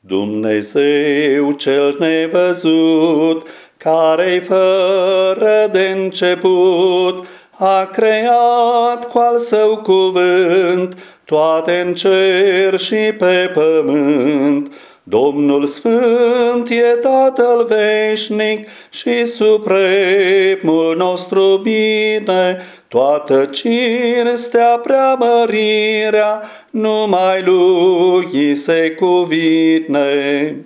Dumnezeu cel nevăzut, care fără de început a creat cu al său cuvânt toate în cer și pe pământ. Domnul Sfânt e Tatăl veșnic și supremul nostru bine, toată cinstea preamărirea numai lui se cuvine.